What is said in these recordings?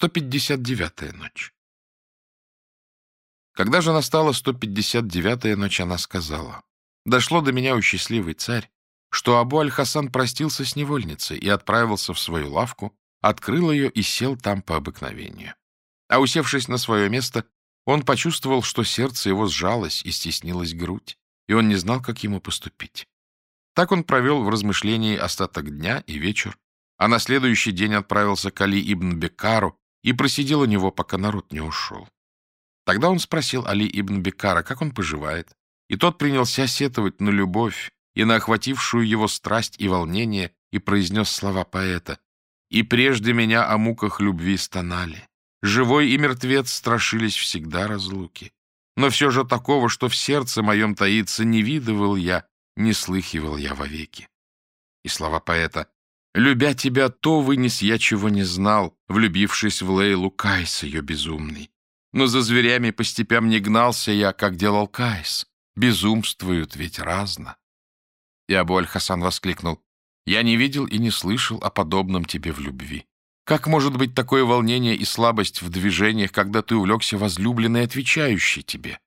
159-я ночь. Когда же настала 159-я ночь, она сказала, «Дошло до меня, у счастливый царь, что Абу Аль-Хасан простился с невольницей и отправился в свою лавку, открыл ее и сел там по обыкновению. А усевшись на свое место, он почувствовал, что сердце его сжалось и стеснилась грудь, и он не знал, как ему поступить. Так он провел в размышлении остаток дня и вечер, а на следующий день отправился к Али ибн Бекару и просидел у него, пока народ не ушел. Тогда он спросил Али ибн Бекара, как он поживает, и тот принялся сетовать на любовь и на охватившую его страсть и волнение, и произнес слова поэта «И прежде меня о муках любви стонали, живой и мертвец страшились всегда разлуки, но все же такого, что в сердце моем таится, не видывал я, не слыхивал я вовеки». И слова поэта Любя тебя, то вынес я, чего не знал, влюбившись в Лейлу Кайс, ее безумный. Но за зверями по степям не гнался я, как делал Кайс. Безумствуют ведь разно. И Абу Аль-Хасан воскликнул. Я не видел и не слышал о подобном тебе в любви. Как может быть такое волнение и слабость в движениях, когда ты увлекся возлюбленной, отвечающей тебе?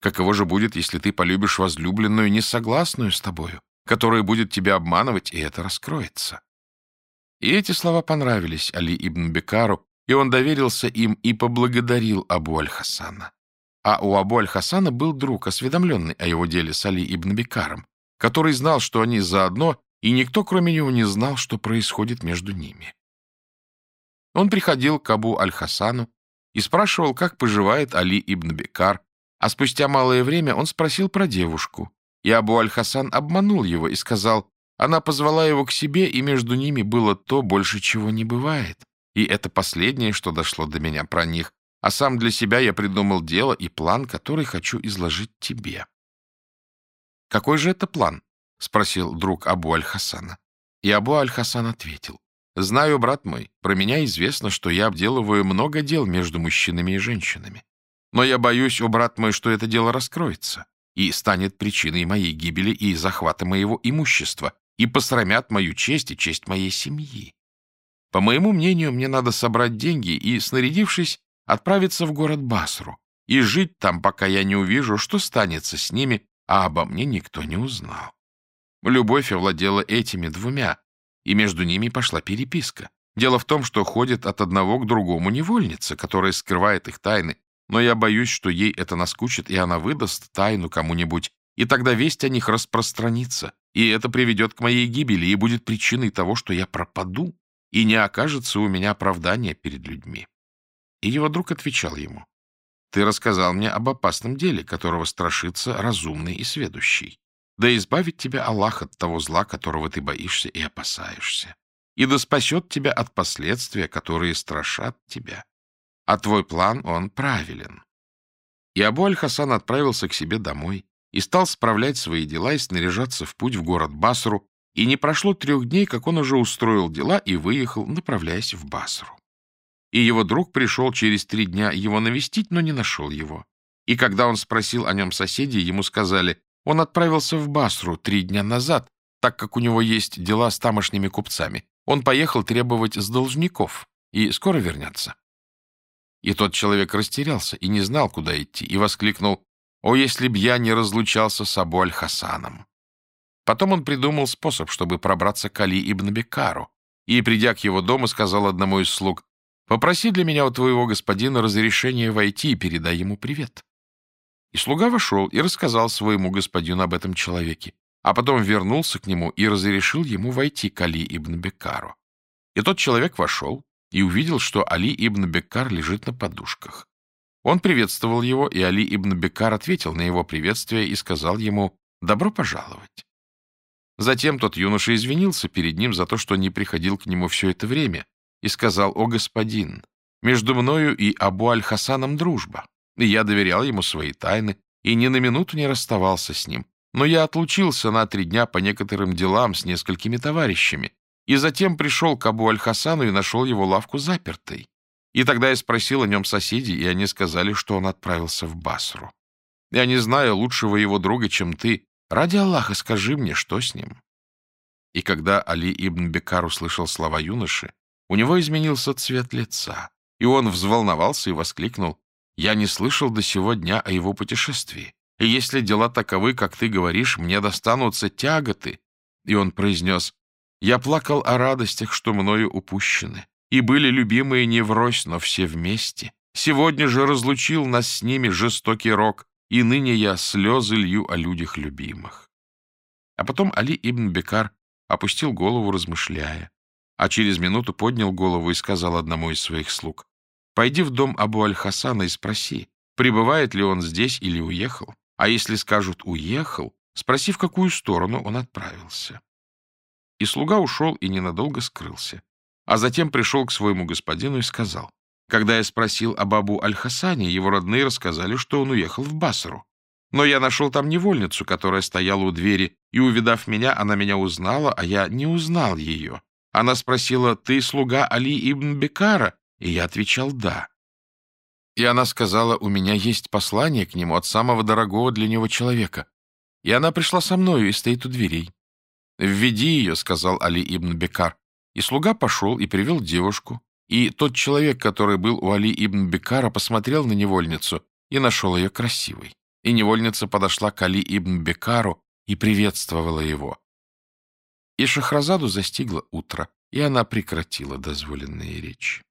Каково же будет, если ты полюбишь возлюбленную, несогласную с тобою, которая будет тебя обманывать, и это раскроется? И эти слова понравились Али ибн Бекару, и он доверился им и поблагодарил Абу Аль-Хасана. А у Абу Аль-Хасана был друг, осведомленный о его деле с Али ибн Бекаром, который знал, что они заодно, и никто, кроме него, не знал, что происходит между ними. Он приходил к Абу Аль-Хасану и спрашивал, как поживает Али ибн Бекар, а спустя малое время он спросил про девушку, и Абу Аль-Хасан обманул его и сказал, она позвала его к себе, и между ними было то, больше чего не бывает. И это последнее, что дошло до меня про них. А сам для себя я придумал дело и план, который хочу изложить тебе. «Какой же это план?» — спросил друг Абу Аль-Хасана. И Абу Аль-Хасан ответил. «Знаю, брат мой, про меня известно, что я обделываю много дел между мужчинами и женщинами. Но я боюсь, о брат мой, что это дело раскроется и станет причиной моей гибели и захвата моего имущества, и посрамят мою честь и честь моей семьи. По моему мнению, мне надо собрать деньги и, снарядившись, отправиться в город Басру и жить там, пока я не увижу, что станется с ними, а обо мне никто не узнал. Любовь овладела этими двумя, и между ними пошла переписка. Дело в том, что ходит от одного к другому невольница, которая скрывает их тайны, но я боюсь, что ей это наскучит, и она выдаст тайну кому-нибудь, и тогда весть о них распространится, и это приведет к моей гибели и будет причиной того, что я пропаду, и не окажется у меня оправдания перед людьми. И его друг отвечал ему, «Ты рассказал мне об опасном деле, которого страшится разумный и сведущий. Да избавит тебя Аллах от того зла, которого ты боишься и опасаешься, и да спасет тебя от последствия, которые страшат тебя. А твой план, он правилен». И Абу Аль-Хасан отправился к себе домой, и стал справлять свои дела и снаряжаться в путь в город Басру, и не прошло трех дней, как он уже устроил дела и выехал, направляясь в Басру. И его друг пришел через три дня его навестить, но не нашел его. И когда он спросил о нем соседей, ему сказали, он отправился в Басру три дня назад, так как у него есть дела с тамошними купцами. Он поехал требовать с должников и скоро вернется. И тот человек растерялся и не знал, куда идти, и воскликнул, о, если б я не разлучался с Абу Аль-Хасаном! Потом он придумал способ, чтобы пробраться к Али ибн Бекару, и, придя к его дому, сказал одному из слуг, «Попроси для меня у твоего господина разрешения войти и передай ему привет». И слуга вошел и рассказал своему господину об этом человеке, а потом вернулся к нему и разрешил ему войти к Али ибн Бекару. И тот человек вошел и увидел, что Али ибн Бекар лежит на подушках. Он приветствовал его, и Али ибн Бекар ответил на его приветствие и сказал ему «добро пожаловать». Затем тот юноша извинился перед ним за то, что не приходил к нему все это время, и сказал «О, господин, между мною и Абу Аль-Хасаном дружба, и я доверял ему свои тайны, и ни на минуту не расставался с ним, но я отлучился на три дня по некоторым делам с несколькими товарищами, и затем пришел к Абу Аль-Хасану и нашел его лавку запертой. И тогда я спросил о нем соседей, и они сказали, что он отправился в Басру. Я не знаю лучшего его друга, чем ты. Ради Аллаха скажи мне, что с ним. И когда Али ибн Бекар услышал слова юноши, у него изменился цвет лица, И он взволновался и воскликнул, «Я не слышал до сего дня о его путешествии, и если дела таковы, как ты говоришь, мне достанутся тяготы». И он произнес, «Я плакал о радостях, что мною упущены, и были любимые не врозь, но все вместе. Сегодня же разлучил нас с ними жестокий рок, и ныне я слезы лью о людях любимых». А потом Али ибн Бекар опустил голову, размышляя, а через минуту поднял голову и сказал одному из своих слуг, «Пойди в дом Абу Аль-Хасана и спроси, пребывает ли он здесь или уехал, а если скажут «уехал», спроси, в какую сторону он отправился». И слуга ушел и ненадолго скрылся, а затем пришел к своему господину и сказал, «Когда я спросил об Абу Аль-Хасане, его родные рассказали, что он уехал в Басру. Но я нашел там невольницу, которая стояла у двери, и, увидав меня, она меня узнала, а я не узнал ее. Она спросила, «Ты слуга Али ибн Бекара?» И я отвечал «да». И она сказала, «У меня есть послание к нему от самого дорогого для него человека». И она пришла со мною и стоит у дверей. «Введи ее», — сказал Али ибн Бекар. И слуга пошел и привел девушку. И тот человек, который был у Али ибн Бекара, посмотрел на невольницу и нашел ее красивой и невольница подошла к Али ибн Бекару и приветствовала его. И Шахразаду застигло утро, и она прекратила дозволенные речи.